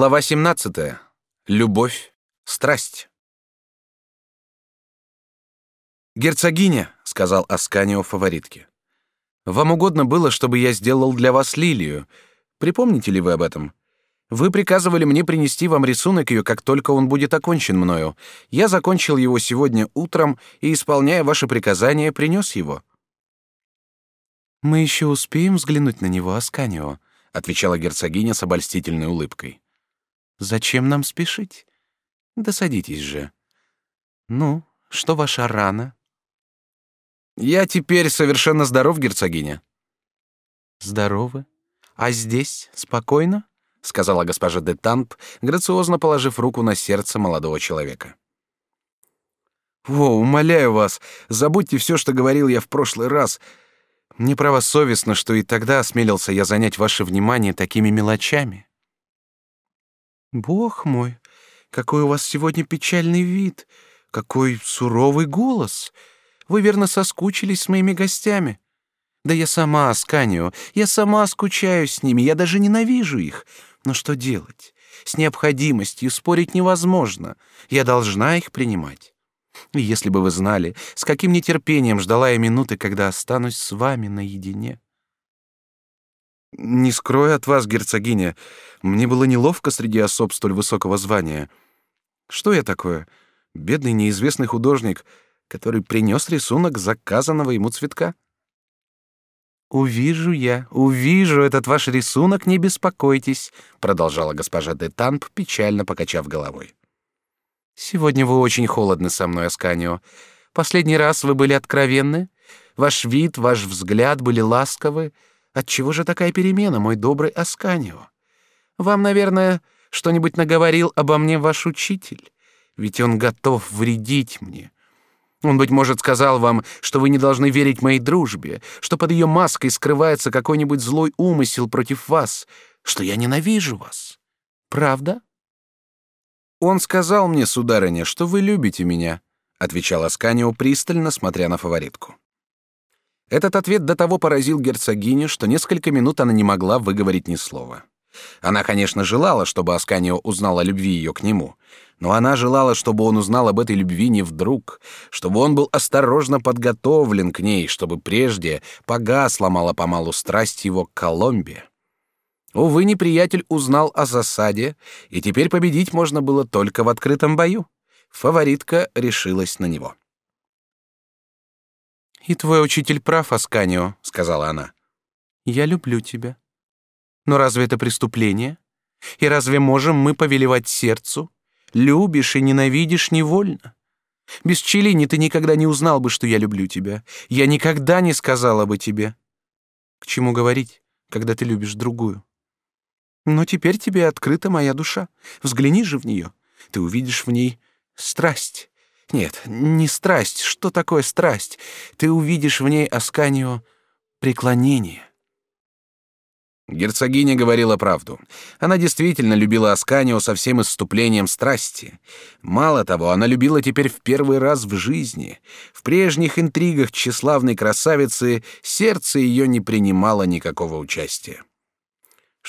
Глава 17. Любовь, страсть. Герцогиня, сказал Асканио фаворитке. Вам угодно было, чтобы я сделал для вас лилию. Припомните ли вы об этом? Вы приказывали мне принести вам рисунок ее, как только он будет окончен мною. Я закончил его сегодня утром и, исполняя ваше приказание, принес его. Мы еще успеем взглянуть на него, Асканио, отвечала герцогиня с обольстительной улыбкой. Зачем нам спешить? Да садитесь же. Ну, что ваша рана? Я теперь совершенно здоров, герцогиня. Здоровы? А здесь спокойно? сказала госпожа де Тамп, грациозно положив руку на сердце молодого человека. О, умоляю вас, забудьте все, что говорил я в прошлый раз. Мне право совестно, что и тогда осмелился я занять ваше внимание такими мелочами. Бог мой, какой у вас сегодня печальный вид, какой суровый голос. Вы верно соскучились с моими гостями. Да я сама, Асканио, я сама скучаю с ними, я даже ненавижу их. Но что делать? С необходимостью спорить невозможно. Я должна их принимать. И если бы вы знали, с каким нетерпением ждала я минуты, когда останусь с вами наедине. Не скрою от вас, герцогиня, мне было неловко среди особ столь высокого звания. Что я такое? Бедный неизвестный художник, который принес рисунок заказанного ему цветка. Увижу я, увижу этот ваш рисунок, не беспокойтесь, продолжала госпожа де Тамп, печально покачав головой. Сегодня вы очень холодны со мной, Асканио. Последний раз вы были откровенны, ваш вид, ваш взгляд были ласковы. Отчего же такая перемена, мой добрый Асканио? Вам, наверное, что-нибудь наговорил обо мне ваш учитель, ведь он готов вредить мне. Он, быть может, сказал вам, что вы не должны верить моей дружбе, что под ее маской скрывается какой-нибудь злой умысел против вас, что я ненавижу вас. Правда? Он сказал мне, сударыня, что вы любите меня, отвечал Асканио пристально, смотря на фаворитку. Этот ответ до того поразил герцогиню, что несколько минут она не могла выговорить ни слова. Она, конечно, желала, чтобы Асканио узнал о любви ее к нему, но она желала, чтобы он узнал об этой любви не вдруг, чтобы он был осторожно подготовлен к ней, чтобы прежде погасла мало-помалу страсть его к Коломбе. Увы, неприятель узнал о засаде, и теперь победить можно было только в открытом бою. Фаворитка решилась на него. И твой учитель прав, Асканио, сказала она. Я люблю тебя. Но разве это преступление? И разве можем мы повелевать сердцу? Любишь и ненавидишь невольно. Без Челини ты никогда не узнал бы, что я люблю тебя. Я никогда не сказала бы тебе. К чему говорить, когда ты любишь другую? Но теперь тебе открыта моя душа. Взгляни же в нее. Ты увидишь в ней страсть. Нет, не страсть. Что такое страсть? Ты увидишь в ней Асканио преклонение. Герцогиня говорила правду. Она действительно любила Асканио со всем исступлением страсти. Мало того, она любила теперь в первый раз в жизни. В прежних интригах тщеславной красавицы сердце ее не принимало никакого участия.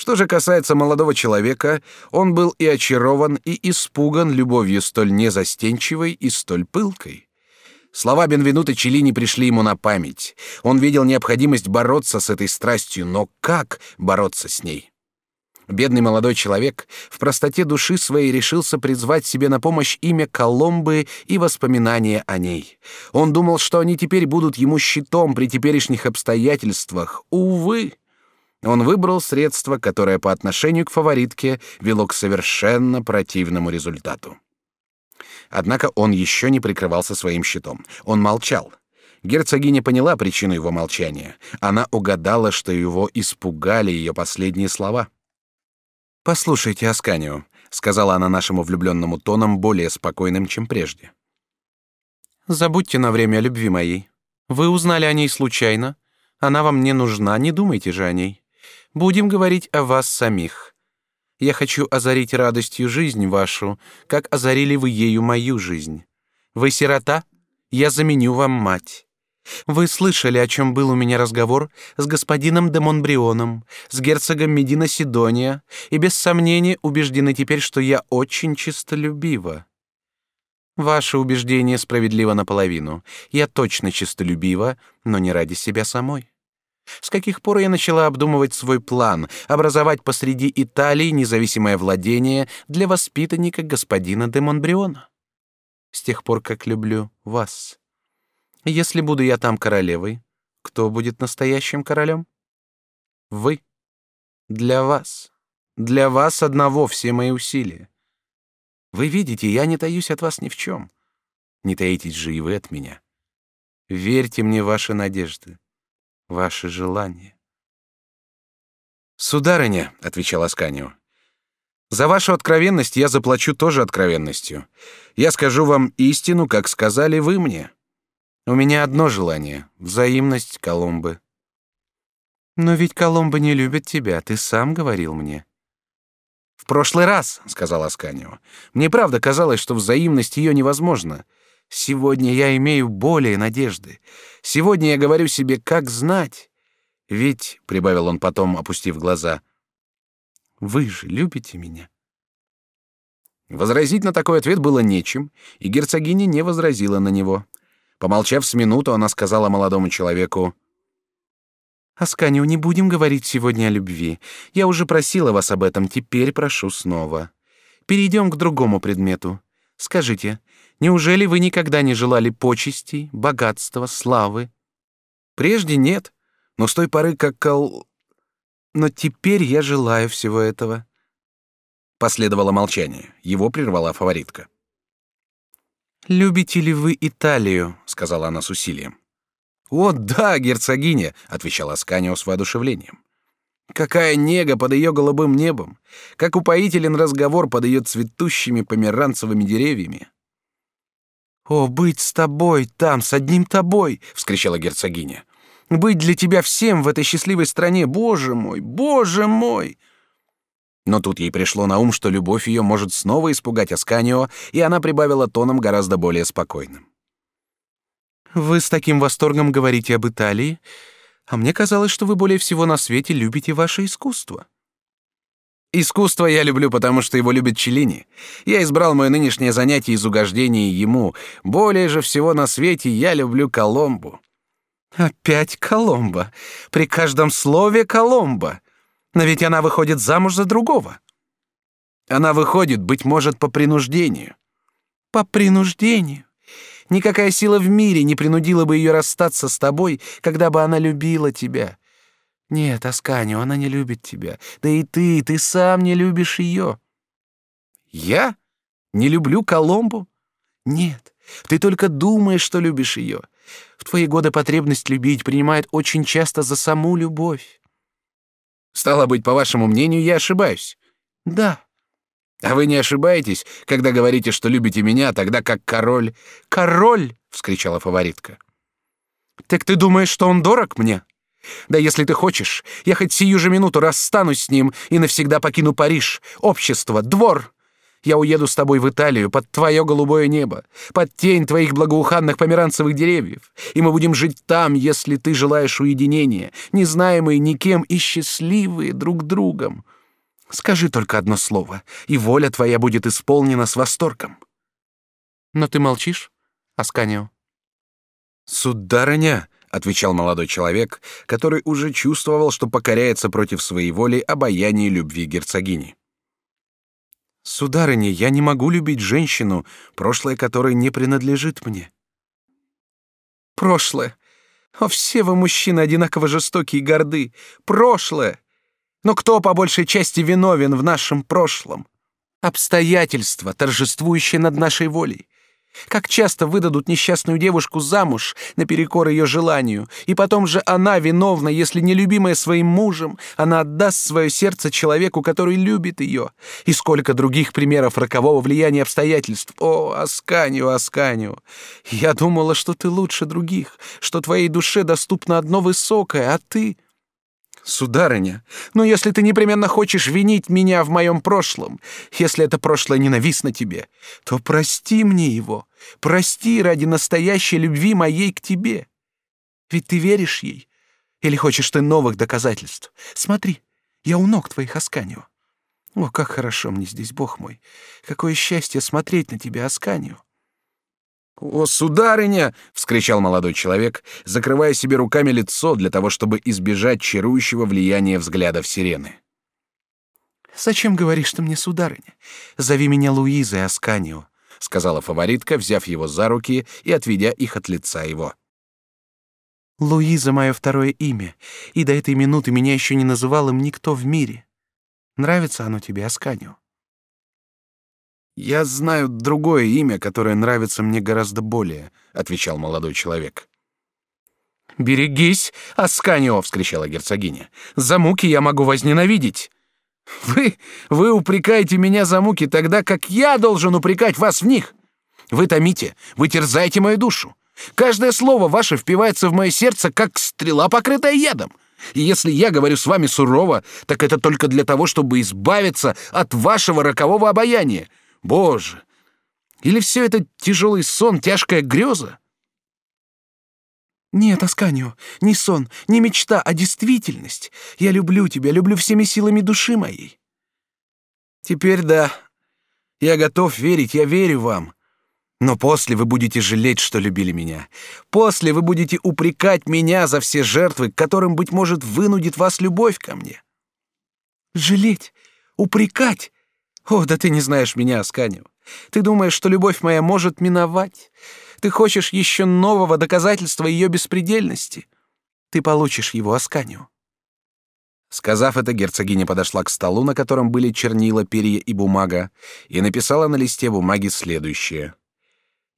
Что же касается молодого человека, он был и очарован, и испуган любовью столь незастенчивой и столь пылкой. Слова Бенвенута Челлини пришли ему на память. Он видел необходимость бороться с этой страстью, но как бороться с ней? Бедный молодой человек в простоте души своей решился призвать себе на помощь имя Коломбы и воспоминания о ней. Он думал, что они теперь будут ему щитом при теперешних обстоятельствах. Увы! Он выбрал средство, которое по отношению к фаворитке вело к совершенно противному результату. Однако он еще не прикрывался своим щитом. Он молчал. Герцогиня поняла причину его молчания. Она угадала, что его испугали ее последние слова. «Послушайте, Асканио», — сказала она нашему влюбленному тоном более спокойным, чем прежде. «Забудьте на время о любви моей. Вы узнали о ней случайно. Она вам не нужна, не думайте же о ней. Будем говорить о вас самих. Я хочу озарить радостью жизнь вашу, как озарили вы ею мою жизнь. Вы сирота? Я заменю вам мать. Вы слышали, о чем был у меня разговор с господином де Монбрионом, с герцогом Медина Сидония, и без сомнения убеждены теперь, что я очень честолюбива. Ваше убеждение справедливо наполовину. Я точно честолюбива, но не ради себя самой. С каких пор я начала обдумывать свой план образовать посреди Италии независимое владение для воспитанника господина де Монбриона? С тех пор, как люблю вас. Если буду я там королевой, кто будет настоящим королем? Вы. Для вас. Для вас одного все мои усилия. Вы видите, я не таюсь от вас ни в чем. Не таитесь же и вы от меня. Верьте мне ваши надежды, ваши желания. Сударыня, отвечал Асканио, за вашу откровенность я заплачу тоже откровенностью. Я скажу вам истину, как сказали вы мне. У меня одно желание — взаимность Коломбы. Но ведь Коломба не любит тебя, ты сам говорил мне. В прошлый раз, сказал Асканио, мне правда казалось, что взаимность ее невозможна. Сегодня я имею более надежды. Сегодня я говорю себе, как знать. Ведь, прибавил он потом, опустив глаза, вы же любите меня. Возразить на такой ответ было нечем, и герцогиня не возразила на него. Помолчав с минуту, она сказала молодому человеку: "Асканио, не будем говорить сегодня о любви. Я уже просила вас об этом, теперь прошу снова. Перейдем к другому предмету. Скажите, неужели вы никогда не желали почестей, богатства, славы? Прежде нет, но с той поры, как кол... Но теперь я желаю всего этого. Последовало молчание. Его прервала фаворитка. «Любите ли вы Италию?» — сказала она с усилием. «О, да, герцогиня!» — отвечала Асканио с воодушевлением. «Какая нега под ее голубым небом! Как упоителен разговор под ее цветущими померанцевыми деревьями!» «О, быть с тобой там, с одним тобой!» — вскричала герцогиня. «Быть для тебя всем в этой счастливой стране! Боже мой, боже мой!» Но тут ей пришло на ум, что любовь ее может снова испугать Асканио, и она прибавила тоном гораздо более спокойным. «Вы с таким восторгом говорите об Италии, а мне казалось, что вы более всего на свете любите ваше искусство». Искусство я люблю, потому что его любит Челлини. Я избрал мое нынешнее занятие из угождения ему. Более же всего на свете я люблю Коломбу. Опять Коломба. При каждом слове Коломба. Но ведь она выходит замуж за другого. Она выходит, быть может, по принуждению. По принуждению. Никакая сила в мире не принудила бы ее расстаться с тобой, когда бы она любила тебя. Нет, Асканио, она не любит тебя. Да и ты, ты сам не любишь ее. Я не люблю Коломбу? Нет, ты только думаешь, что любишь ее. В твои годы потребность любить принимает очень часто за саму любовь. Стало быть, по вашему мнению, я ошибаюсь. Да. А вы не ошибаетесь, когда говорите, что любите меня, тогда как король. Король, вскричала фаворитка. Так ты думаешь, что он дорог мне? Да если ты хочешь, я хоть сию же минуту расстанусь с ним и навсегда покину Париж, общество, двор, я уеду с тобой в Италию под твое голубое небо, под тень твоих благоуханных померанцевых деревьев, и мы будем жить там, если ты желаешь уединения, незнаемые никем и счастливые друг другом. Скажи только одно слово, и воля твоя будет исполнена с восторгом. Но ты молчишь, Асканио? Сударыня, отвечал молодой человек, который уже чувствовал, что покоряется против своей воли обаянию любви герцогини. Сударыня, я не могу любить женщину, прошлое которой не принадлежит мне. Прошлое. О, все вы мужчины одинаково жестокие и горды. Прошлое. Но кто по большей части виновен в нашем прошлом? Обстоятельства, торжествующие над нашей волей. Как часто выдадут несчастную девушку замуж наперекор ее желанию, и потом же она виновна, если не любимая своим мужем, она отдаст свое сердце человеку, который любит ее. И сколько других примеров рокового влияния обстоятельств. О, Асканио, Асканио, я думала, что ты лучше других, что твоей душе доступно одно высокое, а ты... Сударыня, но если ты непременно хочешь винить меня в моем прошлом, если это прошлое ненавистно тебе, то прости мне его, прости ради настоящей любви моей к тебе. Ведь ты веришь ей? Или хочешь ты новых доказательств? Смотри, я у ног твоих Асканио. О, как хорошо мне здесь, Бог мой! Какое счастье смотреть на тебя, Асканио!» «О, сударыня!» — вскричал молодой человек, закрывая себе руками лицо для того, чтобы избежать чарующего влияния взглядов сирены. «Зачем говоришь ты мне, сударыня? Зови меня Луизой Асканио», — сказала фаворитка, взяв его за руки и отведя их от лица его. «Луиза — мое второе имя, и до этой минуты меня еще не называл им никто в мире. Нравится оно тебе, Асканио?» «Я знаю другое имя, которое нравится мне гораздо более», — отвечал молодой человек. «Берегись, Асканио!» — вскричала герцогиня. «За муки я могу возненавидеть!» «Вы, вы упрекаете меня за муки тогда, как я должен упрекать вас в них! Вы томите, вы терзаете мою душу. Каждое слово ваше впивается в мое сердце, как стрела, покрытая ядом. И если я говорю с вами сурово, так это только для того, чтобы избавиться от вашего рокового обаяния. Боже! Или все это тяжелый сон, тяжкая греза? Нет, Асканио, не сон, не мечта, а действительность. Я люблю тебя, люблю всеми силами души моей. Теперь да. Я готов верить, я верю вам. Но после вы будете жалеть, что любили меня. После вы будете упрекать меня за все жертвы, которым, быть может, вынудит вас любовь ко мне. Жалеть? Упрекать? О, да ты не знаешь меня, Асканио. Ты думаешь, что любовь моя может миновать? Ты хочешь еще нового доказательства ее беспредельности? Ты получишь его, Асканио. Сказав это, герцогиня подошла к столу, на котором были чернила, перья и бумага, и написала на листе бумаги следующее —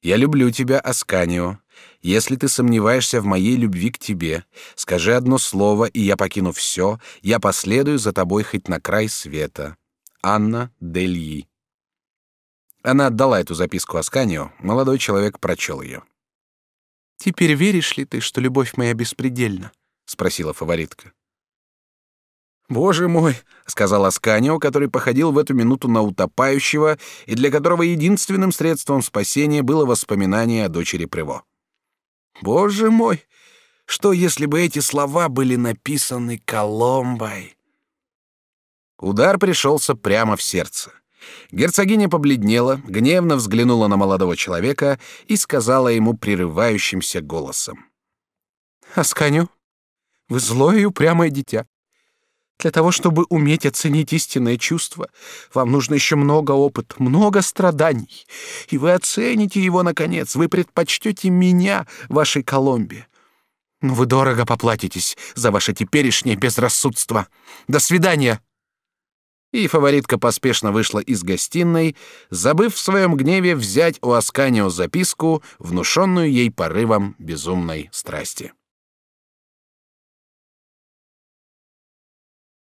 я люблю тебя, Асканио. Если ты сомневаешься в моей любви к тебе, скажи одно слово, и я покину все, я последую за тобой хоть на край света. Анна Дельи. Она отдала эту записку Асканио, молодой человек прочел ее. «Теперь веришь ли ты, что любовь моя беспредельна?» — спросила фаворитка. «Боже мой!» — сказал Асканио, который походил в эту минуту на утопающего и для которого единственным средством спасения было воспоминание о дочери Прево. «Боже мой! Что, если бы эти слова были написаны Коломбой?» Удар пришелся прямо в сердце. Герцогиня побледнела, гневно взглянула на молодого человека и сказала ему прерывающимся голосом. «Асканю, вы злое и упрямое дитя. Для того, чтобы уметь оценить истинное чувство, вам нужно еще много опыта, много страданий. И вы оцените его, наконец. Вы предпочтете меня вашей Коломбе. Но вы дорого поплатитесь за ваше теперешнее безрассудство. До свидания!» И фаворитка поспешно вышла из гостиной, забыв в своем гневе взять у Асканио записку, внушенную ей порывом безумной страсти.